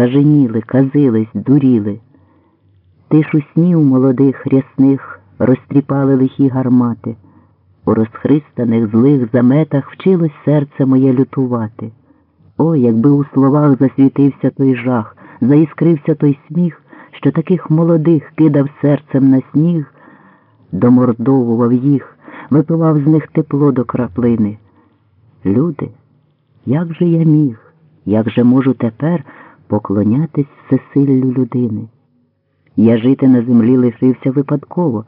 скаженіли, казились, дуріли. Тишу снів молодих рясних розтріпали лихі гармати. У розхристаних злих заметах вчилось серце моє лютувати. О, якби у словах засвітився той жах, заіскрився той сміх, що таких молодих кидав серцем на сніг, домордовував їх, випивав з них тепло до краплини. Люди, як же я міг, як же можу тепер поклонятись всесиллю людини? Я жити на землі лишився випадково,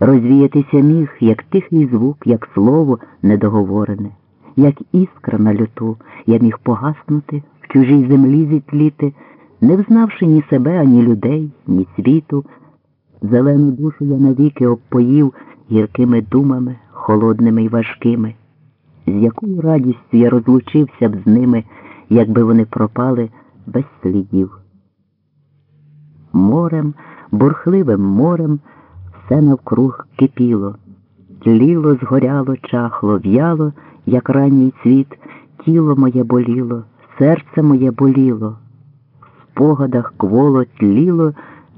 розвіятися міг, як тихий звук, як слово недоговорене, як іскра на люту, я міг погаснути, в чужій землі зітліти, не взнавши ні себе, ані людей, ні світу. Зелену душу я навіки обпоїв гіркими думами, холодними й важкими. З якою радістю я розлучився б з ними, якби вони пропали без слідів. Морем, бурхливим морем все навкруг кипіло, тліло, згоряло, чахло, в'яло, як ранній цвіт, тіло моє боліло, серце моє боліло, в спогадах кволо тліло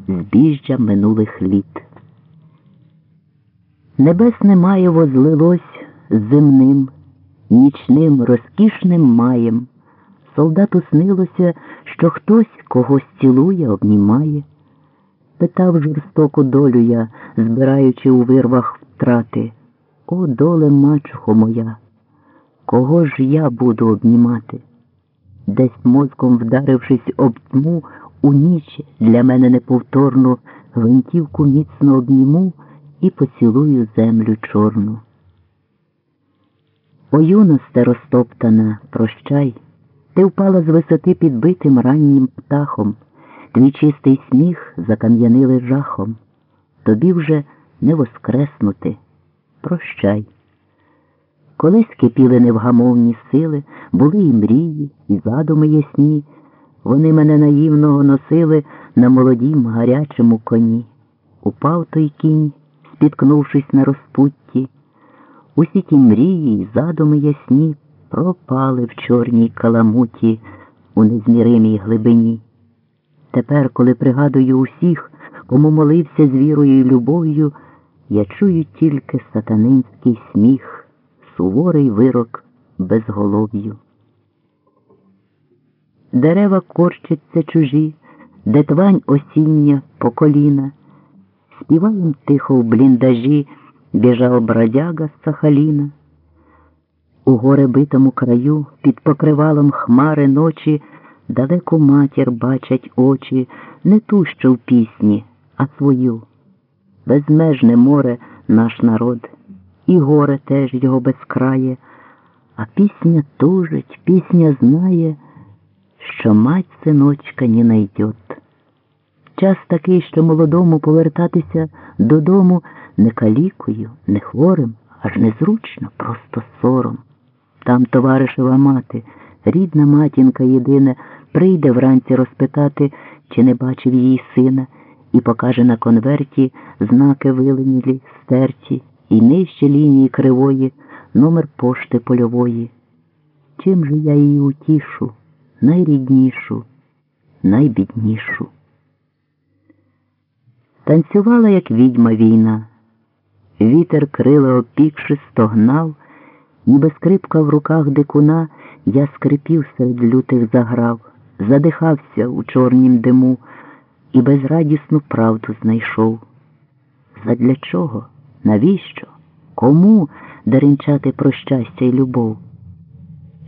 збіжжя минулих літ. Небесне маєво злилось земним, нічним розкішним маєм. Солдату снилося, що хтось когось цілує, обнімає. Питав жорстоку долю я, збираючи у вирвах втрати. О, доле мачухо моя, кого ж я буду обнімати? Десь мозком вдарившись об тьму, у ніч для мене неповторну гвинтівку міцно обніму і поцілую землю чорну. О, юносте розтоптана, прощай, ти впала з висоти підбитим раннім птахом, твій чистий сміх закам'янили жахом, тобі вже не воскреснути. Прощай. Колись кипіли невгамовні сили, були і мрії, і задуми ясні. Вони мене наївного носили на молодім гарячому коні. Упав той кінь, спіткнувшись на розпутті. Усі ті мрії й задуми ясні пропали в чорній каламуті у незміримій глибині. Тепер, коли пригадую усіх, кому молився з вірою і любов'ю, я чую тільки сатанинський сміх, суворий вирок безголов'ю. Дерева корчаться чужі, де твань осіння по коліна, співаєм тихо в бліндажі біжав бродяга з Сахаліна. У горе битому краю під покривалом хмари ночі далеку матір бачать очі, не ту, що в пісні, а свою. Безмежне море наш народ, і горе теж його безкрає, а пісня тужить, пісня знає що мать синочка не найдет. Час такий, що молодому повертатися додому не калікою, не хворим, аж незручно, просто сором. Там товаришева мати, рідна матінка єдина, прийде вранці розпитати, чи не бачив її сина, і покаже на конверті знаки виленілі, стерті, і нижче лінії кривої, номер пошти польової. Чим же я її утішу? найріднішу, найбіднішу. Танцювала, як відьма війна, вітер крила опікши, стогнав, ніби скрипка в руках дикуна, я скрипів серед лютих заграв, задихався у чорнім диму і безрадісну правду знайшов. Задля чого? Навіщо? Кому деренчати про щастя й любов?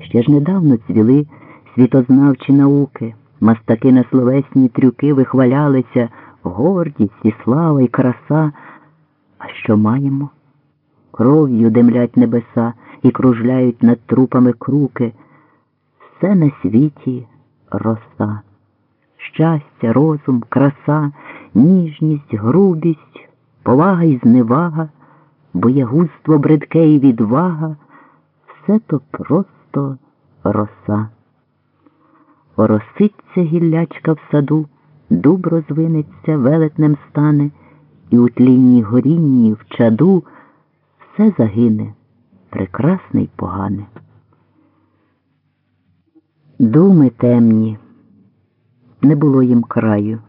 Ще ж недавно цвіли світознавчі науки, мастаки на словесні трюки вихвалялися гордість і слава і краса. А що маємо? Кров'ю демлять небеса і кружляють над трупами круки. Все на світі роса. Щастя, розум, краса, ніжність, грубість, повага і зневага, боягузтво бридке і відвага, все то просто роса. Ороситься гіллячка в саду, дуб розвинеться, велетнем стане, і у тлінній горінні в чаду все загине, прекрасне й погане. Думи темні, не було їм краю.